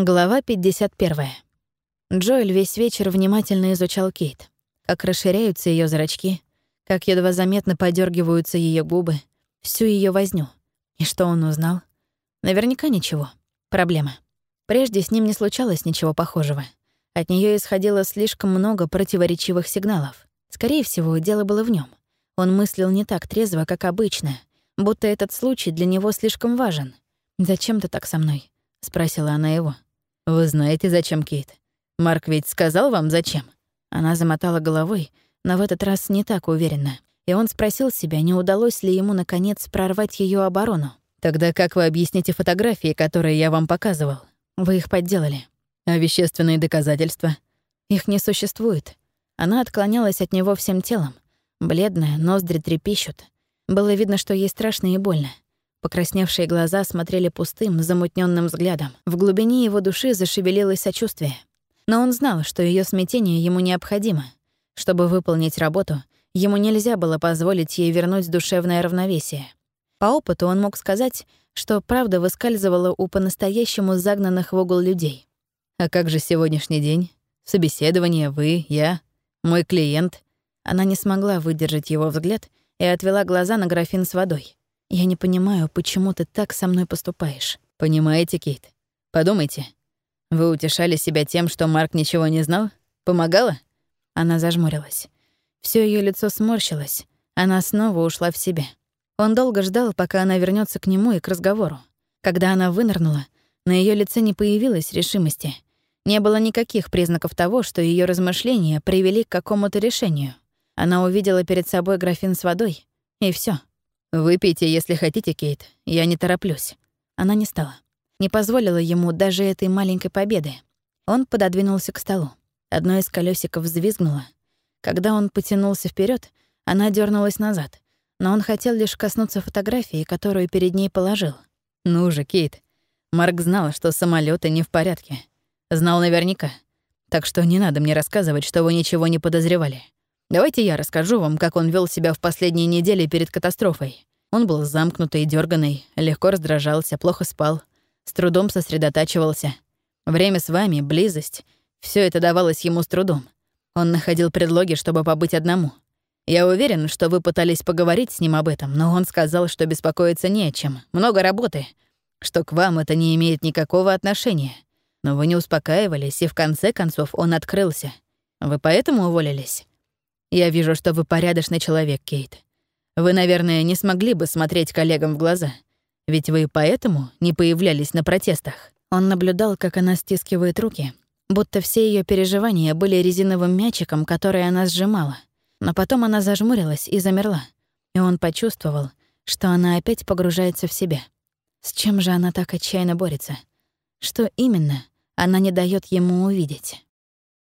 Глава 51. Джоэль весь вечер внимательно изучал Кейт. Как расширяются ее зрачки, как едва заметно подергиваются ее губы, всю ее возню. И что он узнал? Наверняка ничего. Проблема. Прежде с ним не случалось ничего похожего. От нее исходило слишком много противоречивых сигналов. Скорее всего, дело было в нем. Он мыслил не так трезво, как обычно, будто этот случай для него слишком важен. «Зачем ты так со мной?» — спросила она его. «Вы знаете, зачем, Кейт? Марк ведь сказал вам, зачем?» Она замотала головой, но в этот раз не так уверенно. И он спросил себя, не удалось ли ему, наконец, прорвать ее оборону. «Тогда как вы объясните фотографии, которые я вам показывал?» «Вы их подделали». «А вещественные доказательства?» «Их не существует». Она отклонялась от него всем телом. Бледная, ноздри трепещут. Было видно, что ей страшно и больно. Покрасневшие глаза смотрели пустым, замутненным взглядом. В глубине его души зашевелилось сочувствие. Но он знал, что ее смятение ему необходимо. Чтобы выполнить работу, ему нельзя было позволить ей вернуть душевное равновесие. По опыту он мог сказать, что правда выскальзывала у по-настоящему загнанных в угол людей. «А как же сегодняшний день? Собеседование, вы, я, мой клиент?» Она не смогла выдержать его взгляд и отвела глаза на графин с водой. Я не понимаю, почему ты так со мной поступаешь. Понимаете, Кейт? Подумайте. Вы утешали себя тем, что Марк ничего не знал? Помогала? Она зажмурилась. Все ее лицо сморщилось. Она снова ушла в себя. Он долго ждал, пока она вернется к нему и к разговору. Когда она вынырнула, на ее лице не появилось решимости. Не было никаких признаков того, что ее размышления привели к какому-то решению. Она увидела перед собой графин с водой, и все. «Выпейте, если хотите, Кейт. Я не тороплюсь». Она не стала. Не позволила ему даже этой маленькой победы. Он пододвинулся к столу. Одно из колесиков взвизгнуло. Когда он потянулся вперед, она дернулась назад. Но он хотел лишь коснуться фотографии, которую перед ней положил. «Ну же, Кейт. Марк знал, что самолеты не в порядке. Знал наверняка. Так что не надо мне рассказывать, что вы ничего не подозревали. Давайте я расскажу вам, как он вел себя в последние недели перед катастрофой. Он был замкнутый, дерганый, легко раздражался, плохо спал, с трудом сосредотачивался. Время с вами, близость — все это давалось ему с трудом. Он находил предлоги, чтобы побыть одному. Я уверен, что вы пытались поговорить с ним об этом, но он сказал, что беспокоиться не о чем. Много работы. Что к вам это не имеет никакого отношения. Но вы не успокаивались, и в конце концов он открылся. Вы поэтому уволились? Я вижу, что вы порядочный человек, Кейт. Вы, наверное, не смогли бы смотреть коллегам в глаза. Ведь вы поэтому не появлялись на протестах. Он наблюдал, как она стискивает руки, будто все ее переживания были резиновым мячиком, который она сжимала. Но потом она зажмурилась и замерла. И он почувствовал, что она опять погружается в себя. С чем же она так отчаянно борется? Что именно она не дает ему увидеть?